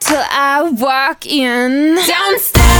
till I walk in. Downstairs.